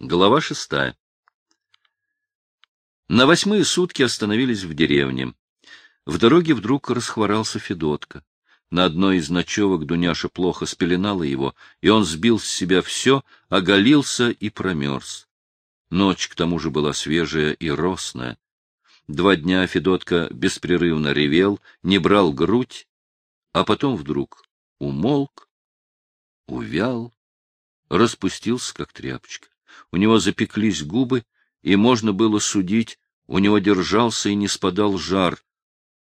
Глава шестая. На восьмые сутки остановились в деревне. В дороге вдруг расхворался Федотка. На одной из ночевок Дуняша плохо спеленала его, и он сбил с себя все, оголился и промерз. Ночь к тому же была свежая и росная. Два дня Федотка беспрерывно ревел, не брал грудь, а потом вдруг умолк, увял, распустился, как тряпочка у него запеклись губы, и можно было судить, у него держался и не спадал жар.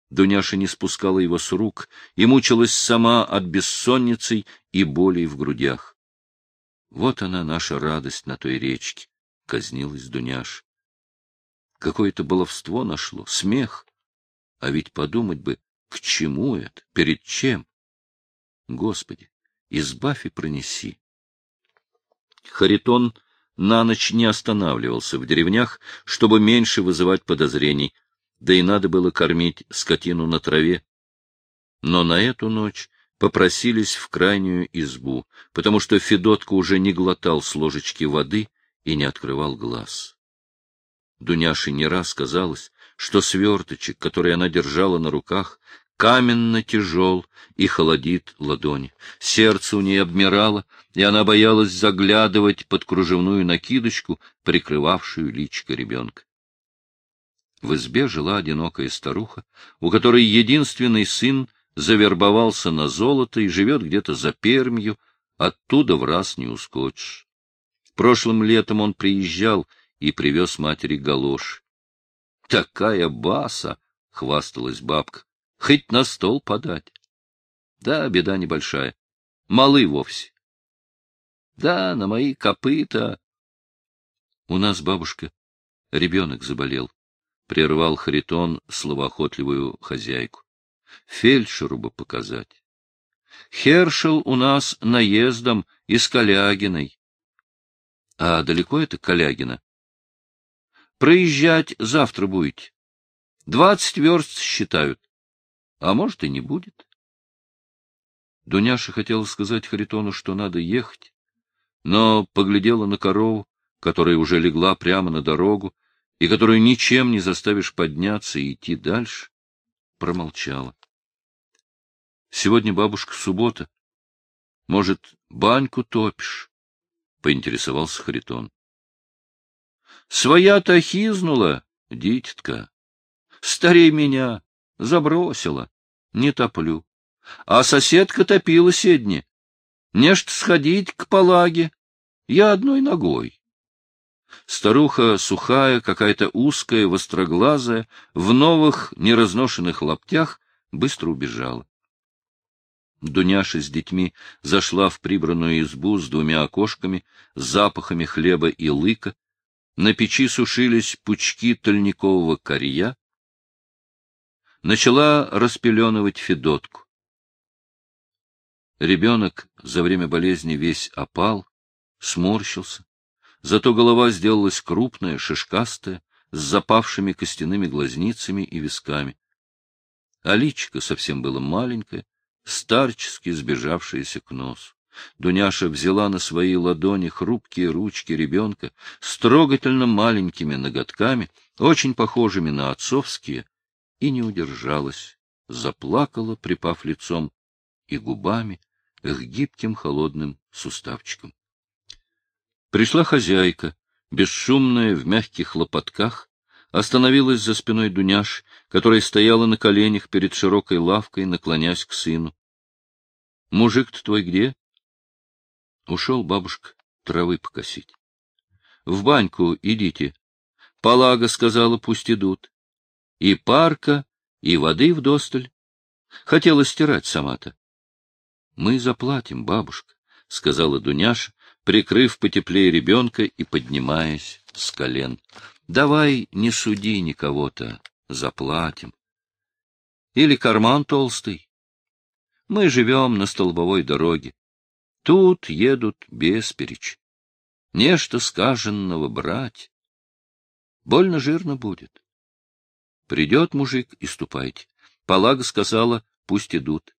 Дуняша не спускала его с рук и мучилась сама от бессонницы и болей в грудях. Вот она, наша радость на той речке, — казнилась Дуняш. Какое-то баловство нашло, смех. А ведь подумать бы, к чему это, перед чем? Господи, избавь и пронеси. Харитон на ночь не останавливался в деревнях, чтобы меньше вызывать подозрений, да и надо было кормить скотину на траве. Но на эту ночь попросились в крайнюю избу, потому что Федотка уже не глотал с ложечки воды и не открывал глаз. Дуняше не раз казалось, что сверточек, который она держала на руках, каменно тяжел и холодит ладони. Сердце у нее обмирало, и она боялась заглядывать под кружевную накидочку, прикрывавшую личико ребенка. В избе жила одинокая старуха, у которой единственный сын завербовался на золото и живет где-то за Пермью, оттуда в раз не ускочишь. Прошлым летом он приезжал и привез матери галош. — Такая баса! — хвасталась бабка хоть на стол подать. Да, беда небольшая. Малы вовсе. Да, на мои копыта. У нас, бабушка, ребенок заболел. Прервал Харитон словоохотливую хозяйку. Фельдшеру бы показать. Хершел у нас наездом из Калягиной. А далеко это Калягина? Проезжать завтра будете. Двадцать верст считают а может и не будет. Дуняша хотела сказать Харитону, что надо ехать, но поглядела на корову, которая уже легла прямо на дорогу, и которую ничем не заставишь подняться и идти дальше, промолчала. Сегодня бабушка суббота. Может, баньку топишь? — поинтересовался Харитон. — Своя-то хизнула, дитятка. Старей меня забросила. Не топлю. А соседка топила седни. Нечто сходить к полаге. Я одной ногой. Старуха сухая, какая-то узкая, востроглазая, в новых неразношенных лаптях, быстро убежала. Дуняша с детьми зашла в прибранную избу с двумя окошками, с запахами хлеба и лыка. На печи сушились пучки тольникового корья, начала распеленывать Федотку. Ребенок за время болезни весь опал, сморщился, зато голова сделалась крупная, шишкастая, с запавшими костяными глазницами и висками. А личико совсем было маленькое, старчески сбежавшееся к носу. Дуняша взяла на свои ладони хрупкие ручки ребенка с трогательно маленькими ноготками, очень похожими на отцовские, и не удержалась, заплакала, припав лицом и губами к гибким холодным суставчикам. Пришла хозяйка, бесшумная, в мягких лопатках, остановилась за спиной Дуняш, которая стояла на коленях перед широкой лавкой, наклонясь к сыну. — Мужик-то твой где? — Ушел бабушка травы покосить. — В баньку идите. Палага сказала, пусть идут. И парка, и воды вдосталь. Хотела стирать сама-то. — Мы заплатим, бабушка, — сказала Дуняша, прикрыв потеплее ребенка и поднимаясь с колен. — Давай не суди никого-то, заплатим. Или карман толстый. Мы живем на столбовой дороге. Тут едут бесперечь. Нечто сказанного брать. Больно жирно будет. Придет мужик и ступайте. Палага сказала, пусть идут.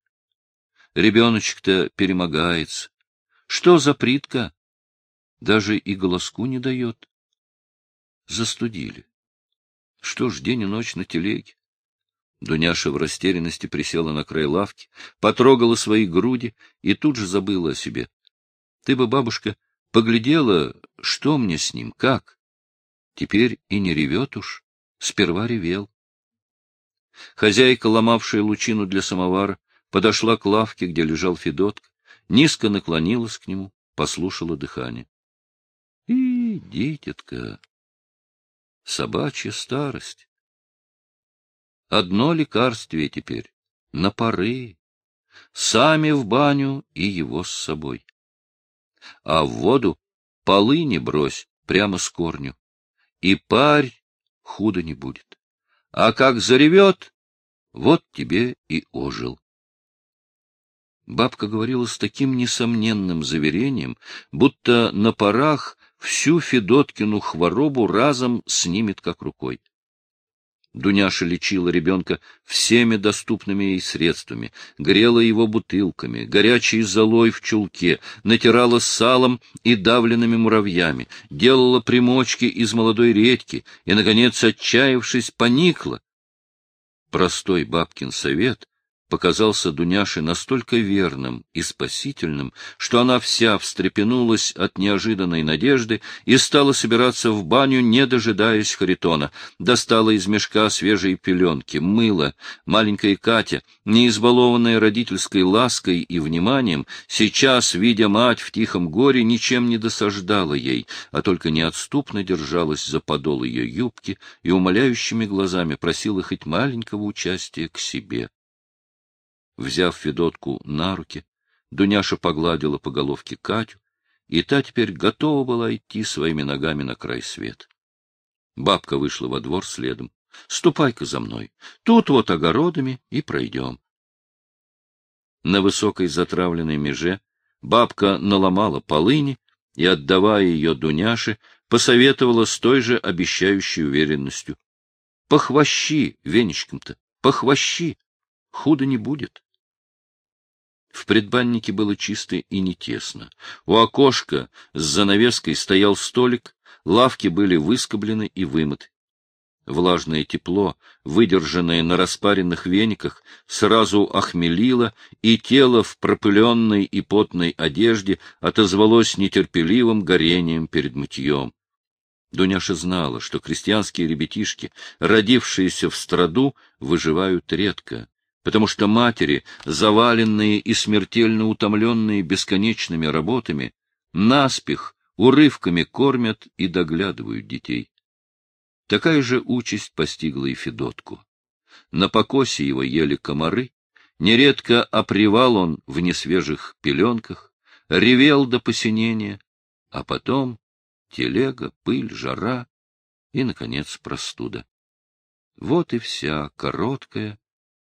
Ребеночек-то перемогается. Что за притка? Даже и голоску не дает. Застудили. Что ж, день и ночь на телеге. Дуняша в растерянности присела на край лавки, потрогала свои груди и тут же забыла о себе. Ты бы, бабушка, поглядела, что мне с ним, как. Теперь и не ревет уж, сперва ревел. Хозяйка, ломавшая лучину для самовара, подошла к лавке, где лежал Федотка, низко наклонилась к нему, послушала дыхание. — И, дитятка, собачья старость. Одно лекарствие теперь — на поры. Сами в баню и его с собой. А в воду полы не брось прямо с корню. И парь худо не будет. А как заревет, вот тебе и ожил. Бабка говорила с таким несомненным заверением, будто на порах всю Федоткину хворобу разом снимет как рукой. Дуняша лечила ребенка всеми доступными ей средствами, грела его бутылками, горячей золой в чулке, натирала салом и давленными муравьями, делала примочки из молодой редьки и, наконец, отчаявшись, поникла. Простой бабкин совет показался Дуняше настолько верным и спасительным, что она вся встрепенулась от неожиданной надежды и стала собираться в баню, не дожидаясь Харитона. Достала из мешка свежие пеленки, мыло. Маленькая Катя, не избалованная родительской лаской и вниманием, сейчас, видя мать в тихом горе, ничем не досаждала ей, а только неотступно держалась за подол ее юбки и умоляющими глазами просила хоть маленького участия к себе. Взяв Федотку на руки, Дуняша погладила по головке Катю, и та теперь готова была идти своими ногами на край света. Бабка вышла во двор следом. — Ступай-ка за мной. Тут вот огородами и пройдем. На высокой затравленной меже бабка наломала полыни и, отдавая ее Дуняше, посоветовала с той же обещающей уверенностью. — Похвощи веничком-то, похвощи, худо не будет. В предбаннике было чисто и не тесно. У окошка с занавеской стоял столик, лавки были выскоблены и вымыты. Влажное тепло, выдержанное на распаренных вениках, сразу охмелило, и тело в пропыленной и потной одежде отозвалось нетерпеливым горением перед мытьем. Дуняша знала, что крестьянские ребятишки, родившиеся в страду, выживают редко потому что матери, заваленные и смертельно утомленные бесконечными работами, наспех урывками кормят и доглядывают детей. Такая же участь постигла и Федотку. На покосе его ели комары, нередко опривал он в несвежих пеленках, ревел до посинения, а потом телега, пыль, жара и, наконец, простуда. Вот и вся короткая,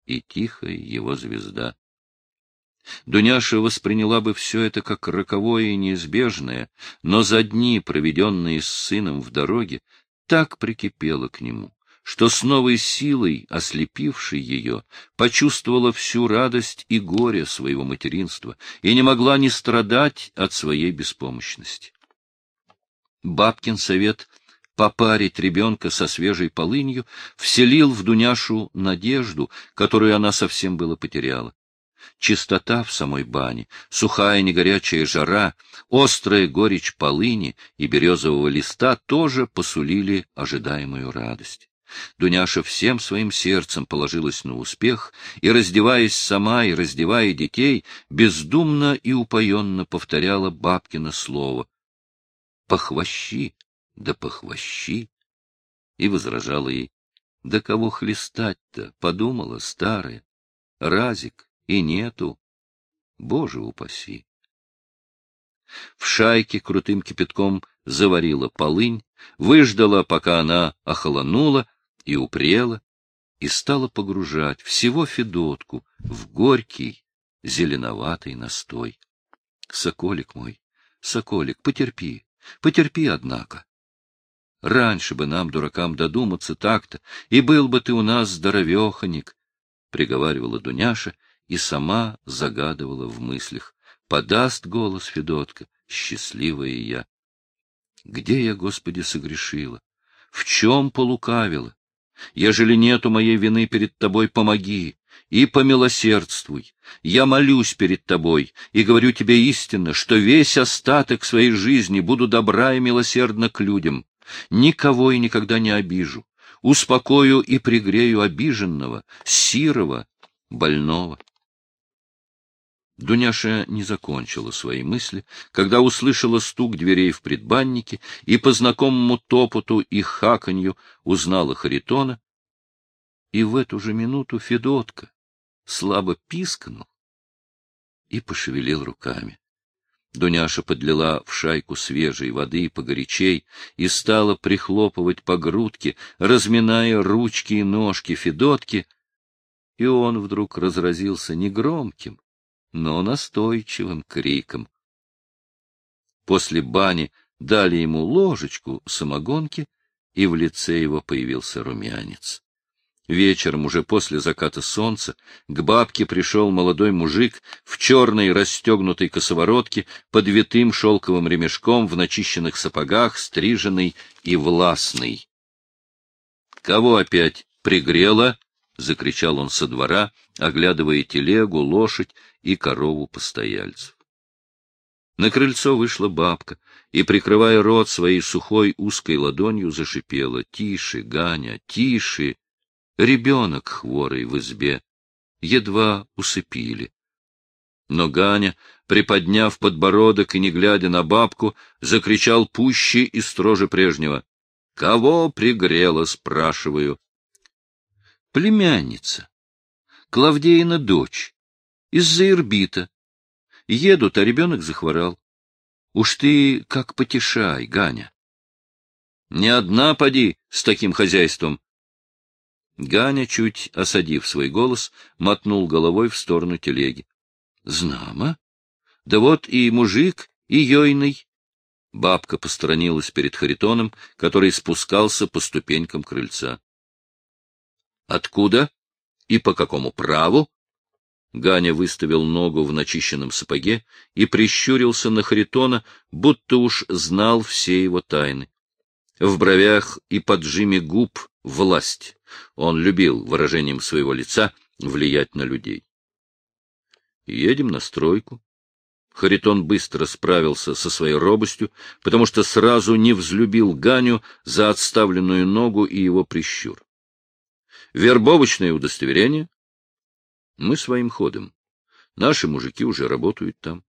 и тихая его звезда. Дуняша восприняла бы все это как роковое и неизбежное, но за дни, проведенные с сыном в дороге, так прикипела к нему, что с новой силой, ослепившей ее, почувствовала всю радость и горе своего материнства и не могла не страдать от своей беспомощности. Бабкин совет — попарить ребенка со свежей полынью, вселил в Дуняшу надежду, которую она совсем было потеряла. Чистота в самой бане, сухая негорячая жара, острая горечь полыни и березового листа тоже посулили ожидаемую радость. Дуняша всем своим сердцем положилась на успех и, раздеваясь сама и раздевая детей, бездумно и упоенно повторяла бабкино слово. «Похвощи, да похвощи. И возражала ей, да кого хлестать-то, подумала старая, разик и нету, боже упаси. В шайке крутым кипятком заварила полынь, выждала, пока она охолонула и упрела, и стала погружать всего Федотку в горький зеленоватый настой. Соколик мой, соколик, потерпи, потерпи, однако. Раньше бы нам, дуракам, додуматься так-то, и был бы ты у нас здоровеханик, — приговаривала Дуняша и сама загадывала в мыслях. Подаст голос Федотка, счастливая я. Где я, Господи, согрешила? В чем полукавила? Ежели нету моей вины перед тобой, помоги и помилосердствуй. Я молюсь перед тобой и говорю тебе истинно, что весь остаток своей жизни буду добра и милосердна к людям. Никого и никогда не обижу. Успокою и пригрею обиженного, сирого, больного. Дуняша не закончила свои мысли, когда услышала стук дверей в предбаннике и по знакомому топоту и хаканью узнала Харитона. И в эту же минуту Федотка слабо пискнул и пошевелил руками. Дуняша подлила в шайку свежей воды погорячей и стала прихлопывать по грудке, разминая ручки и ножки Федотки, и он вдруг разразился негромким, но настойчивым криком. После бани дали ему ложечку самогонки, и в лице его появился румянец. Вечером, уже после заката солнца, к бабке пришел молодой мужик в черной расстегнутой косоворотке под витым шелковым ремешком в начищенных сапогах, стриженный и властный. — Кого опять пригрело? — закричал он со двора, оглядывая телегу, лошадь и корову постояльцев. На крыльцо вышла бабка и, прикрывая рот своей сухой узкой ладонью, зашипела. — Тише, Ганя, тише! Ребенок хворый в избе. Едва усыпили. Но Ганя, приподняв подбородок и не глядя на бабку, закричал пуще и строже прежнего. — Кого пригрело, спрашиваю? — Племянница. Клавдеина дочь из-за Ирбита. Едут, а ребенок захворал. Уж ты как потешай, Ганя. Не одна поди с таким хозяйством. Ганя, чуть осадив свой голос, мотнул головой в сторону телеги. — Знамо. Да вот и мужик, и ёйный. Бабка посторонилась перед Харитоном, который спускался по ступенькам крыльца. — Откуда и по какому праву? Ганя выставил ногу в начищенном сапоге и прищурился на Харитона, будто уж знал все его тайны. В бровях и поджиме губ власть. Он любил выражением своего лица влиять на людей. Едем на стройку. Харитон быстро справился со своей робостью, потому что сразу не взлюбил Ганю за отставленную ногу и его прищур. Вербовочное удостоверение мы своим ходом. Наши мужики уже работают там.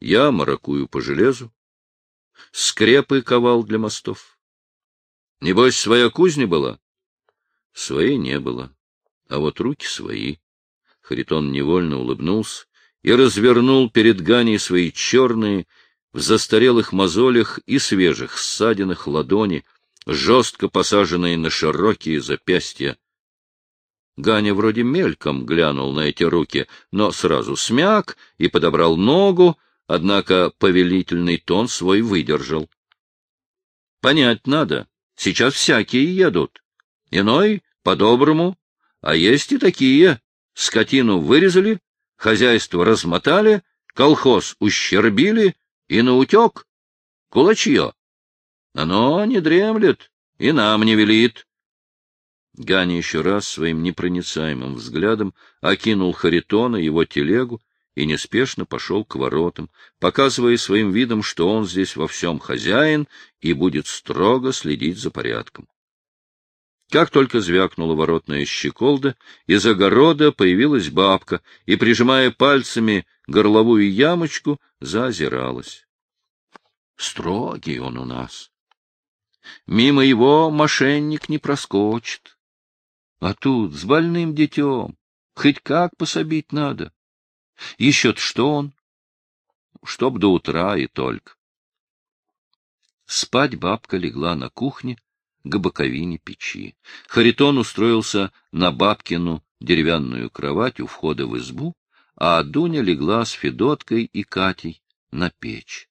Я маракую по железу. Скрепы ковал для мостов. Небось, своя кузня была? Своей не было. А вот руки свои. Харитон невольно улыбнулся и развернул перед Ганей свои черные, в застарелых мозолях и свежих ссадинах ладони, жестко посаженные на широкие запястья. Ганя вроде мельком глянул на эти руки, но сразу смяк и подобрал ногу, однако повелительный тон свой выдержал. — Понять надо. Сейчас всякие едут. Иной — по-доброму. А есть и такие. Скотину вырезали, хозяйство размотали, колхоз ущербили и наутек. Кулачье. Оно не дремлет и нам не велит. Ганя еще раз своим непроницаемым взглядом окинул Харитона, его телегу, и неспешно пошел к воротам, показывая своим видом, что он здесь во всем хозяин и будет строго следить за порядком. Как только звякнула воротная щеколда, из огорода появилась бабка и, прижимая пальцами горловую ямочку, заозиралась. Строгий он у нас. Мимо его мошенник не проскочит. А тут с больным детем. Хоть как пособить надо. Еще-то что он? Чтоб до утра и только. Спать бабка легла на кухне к боковине печи. Харитон устроился на бабкину деревянную кровать у входа в избу, а Дуня легла с Федоткой и Катей на печь.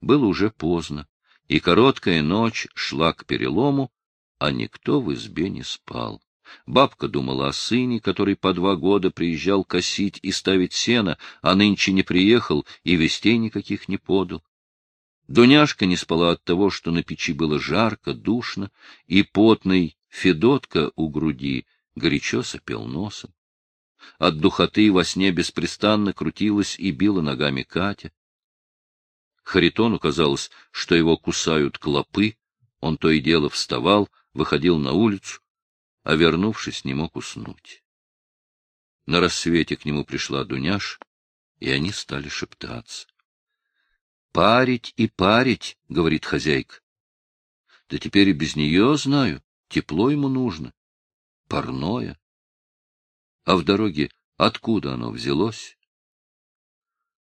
Было уже поздно, и короткая ночь шла к перелому, а никто в избе не спал. Бабка думала о сыне, который по два года приезжал косить и ставить сено, а нынче не приехал и вестей никаких не подал. Дуняшка не спала от того, что на печи было жарко, душно, и потный Федотка у груди горячо сопел носом. От духоты во сне беспрестанно крутилась и била ногами Катя. Харитону казалось, что его кусают клопы, он то и дело вставал, выходил на улицу, а, вернувшись, не мог уснуть. На рассвете к нему пришла Дуняш, и они стали шептаться. — Парить и парить, — говорит хозяйка. — Да теперь и без нее знаю, тепло ему нужно. Парное. А в дороге откуда оно взялось?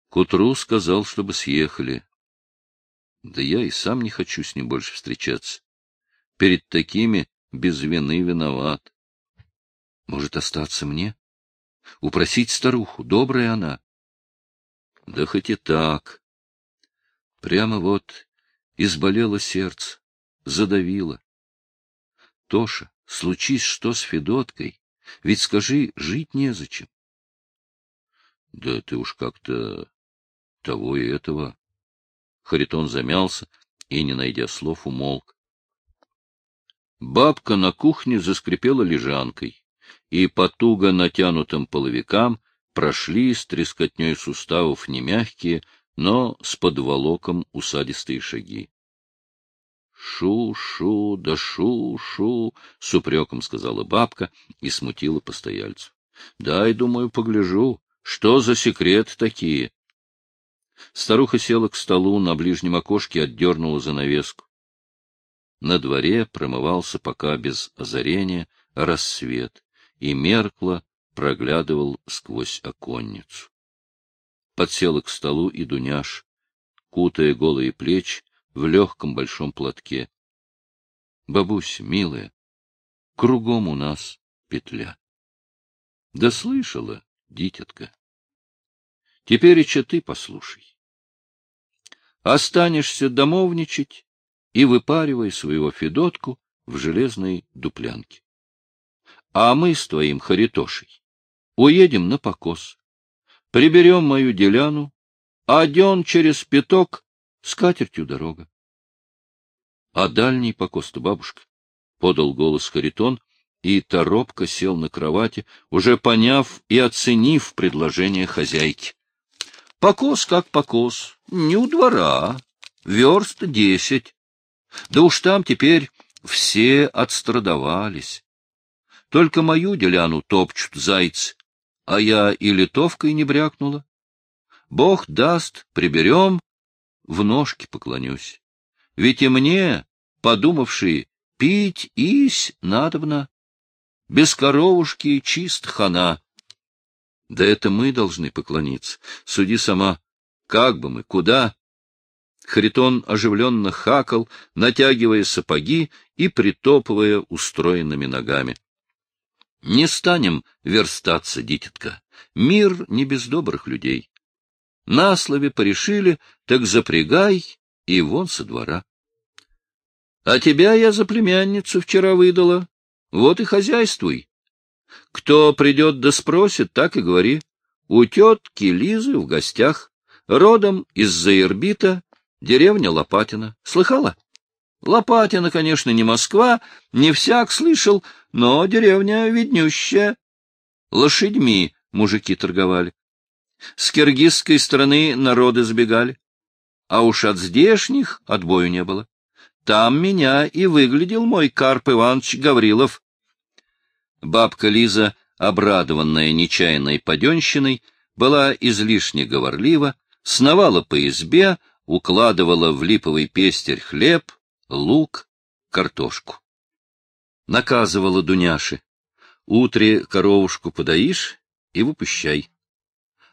К утру сказал, чтобы съехали. Да я и сам не хочу с ним больше встречаться. Перед такими без вины виноват. Может, остаться мне? Упросить старуху, добрая она. Да хоть и так. Прямо вот изболело сердце, задавило. Тоша, случись что с Федоткой, ведь скажи, жить незачем. Да ты уж как-то того и этого. Харитон замялся и, не найдя слов, умолк. Бабка на кухне заскрипела лежанкой, и по туго натянутым половикам прошли с трескотней суставов не мягкие, но с подволоком усадистые шаги. «Шу-шу, да шу-шу!» — с упреком сказала бабка и смутила постояльцев. «Дай, думаю, погляжу, что за секрет такие?» Старуха села к столу, на ближнем окошке отдернула занавеску. На дворе промывался пока без озарения рассвет, и меркло проглядывал сквозь оконницу. Подсела к столу и Дуняш, кутая голые плечи в легком большом платке. — Бабусь, милая, кругом у нас петля. — Да слышала, дитятка. Теперь и ты послушай. Останешься домовничать и выпаривай своего Федотку в железной дуплянке. А мы с твоим Харитошей уедем на покос, приберем мою деляну, а через пяток с катертью дорога. — А дальний покос-то, бабушка? — подал голос Харитон, и торопко сел на кровати, уже поняв и оценив предложение хозяйки. Покос как покос, не у двора, верст десять. Да уж там теперь все отстрадовались. Только мою деляну топчут зайцы, а я и литовкой не брякнула. Бог даст, приберем, в ножки поклонюсь. Ведь и мне, подумавшие, пить ись надобно. Без коровушки чист хана. Да это мы должны поклониться. Суди сама. Как бы мы, куда? Харитон оживленно хакал, натягивая сапоги и притопывая устроенными ногами. Не станем верстаться, дитятка. Мир не без добрых людей. На слове порешили, так запрягай и вон со двора. А тебя я за племянницу вчера выдала. Вот и хозяйствуй. Кто придет да спросит, так и говори. У тетки Лизы в гостях, родом из-за Ирбита, деревня Лопатина. Слыхала? Лопатина, конечно, не Москва, не всяк слышал, но деревня виднющая. Лошадьми мужики торговали. С киргизской стороны народы сбегали. А уж от здешних отбою не было. Там меня и выглядел мой Карп Иванович Гаврилов. Бабка Лиза, обрадованная нечаянной паденщиной, была излишне говорлива, сновала по избе, укладывала в липовый пестерь хлеб, лук, картошку. Наказывала Дуняши. Утре коровушку подоишь и выпущай.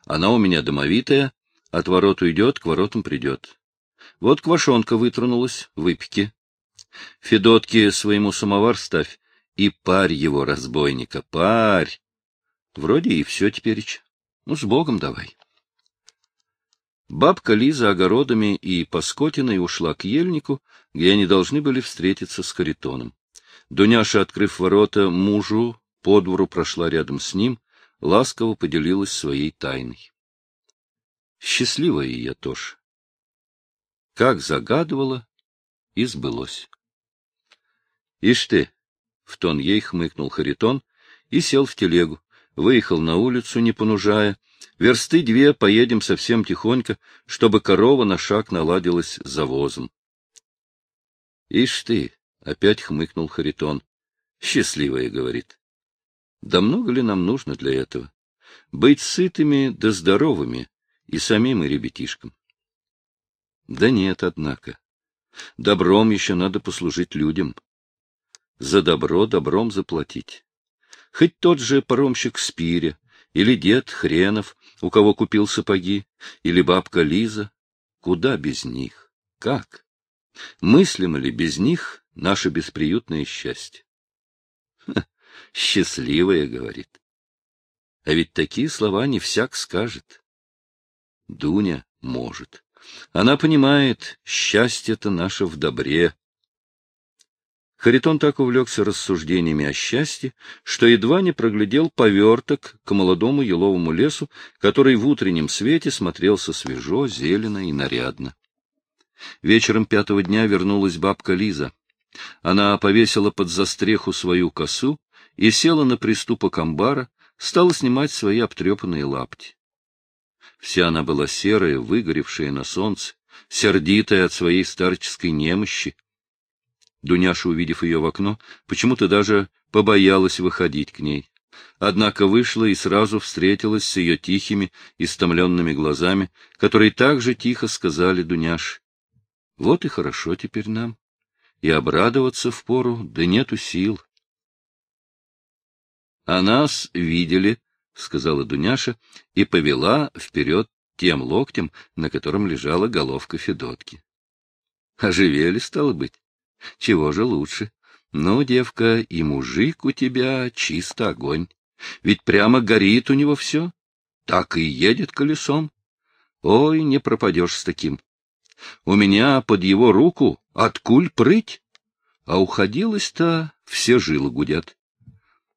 Она у меня домовитая, от ворот уйдет, к воротам придет. Вот квашонка вытронулась, выпеки. Федотке своему самовар ставь, и парь его, разбойника, парь. Вроде и все теперь. Ну, с Богом давай. Бабка Лиза огородами и Паскотиной ушла к ельнику, где они должны были встретиться с Харитоном. Дуняша, открыв ворота мужу, по двору прошла рядом с ним, ласково поделилась своей тайной. Счастливая я тоже. как загадывала, и сбылось. — Ишь ты! — в тон ей хмыкнул Харитон и сел в телегу, выехал на улицу, не понужая. Версты две поедем совсем тихонько, чтобы корова на шаг наладилась за возом. — Ишь ты! — опять хмыкнул Харитон. — Счастливая, — говорит. — Да много ли нам нужно для этого? Быть сытыми да здоровыми и самим и ребятишкам. Да нет, однако. Добром еще надо послужить людям. За добро добром заплатить. Хоть тот же паромщик Спиря, или дед Хренов, у кого купил сапоги, или бабка Лиза. Куда без них? Как? Мыслимо ли без них наше бесприютное счастье? Ха, счастливое, говорит. А ведь такие слова не всяк скажет. Дуня может. Она понимает, счастье-то наше в добре. Харитон так увлекся рассуждениями о счастье, что едва не проглядел поверток к молодому еловому лесу, который в утреннем свете смотрелся свежо, зелено и нарядно. Вечером пятого дня вернулась бабка Лиза. Она повесила под застреху свою косу и села на приступок амбара, стала снимать свои обтрепанные лапти. Вся она была серая, выгоревшая на солнце, сердитая от своей старческой немощи. Дуняша, увидев ее в окно, почему-то даже побоялась выходить к ней. Однако вышла и сразу встретилась с ее тихими, истомленными глазами, которые так же тихо сказали Дуняш. Вот и хорошо теперь нам. И обрадоваться впору, да нету сил. А нас видели, — сказала Дуняша и повела вперед тем локтем, на котором лежала головка Федотки. — Оживели, стало быть. Чего же лучше? Ну, девка, и мужик у тебя чисто огонь. Ведь прямо горит у него все. Так и едет колесом. Ой, не пропадешь с таким. У меня под его руку откуль прыть, а уходилось-то все жилы гудят.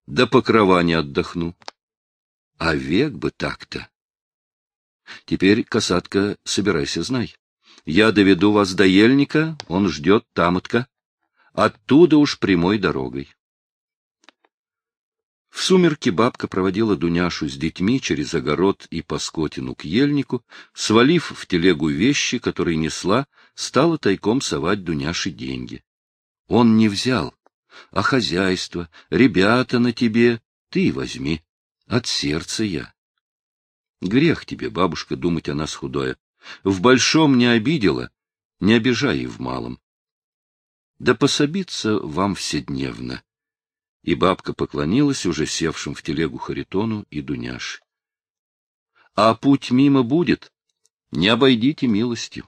Да покрова не отдохну. А век бы так-то. Теперь, касатка, собирайся, знай. Я доведу вас до ельника, он ждет тамотка. Оттуда уж прямой дорогой. В сумерки бабка проводила Дуняшу с детьми через огород и по скотину к ельнику, свалив в телегу вещи, которые несла, стала тайком совать Дуняше деньги. Он не взял, а хозяйство, ребята на тебе, ты возьми. От сердца я. Грех тебе, бабушка, думать о нас худое. В большом не обидела, не обижай и в малом. Да пособиться вам вседневно. И бабка поклонилась уже севшим в телегу Харитону и Дуняше. А путь мимо будет, не обойдите милостью.